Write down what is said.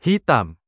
hitam.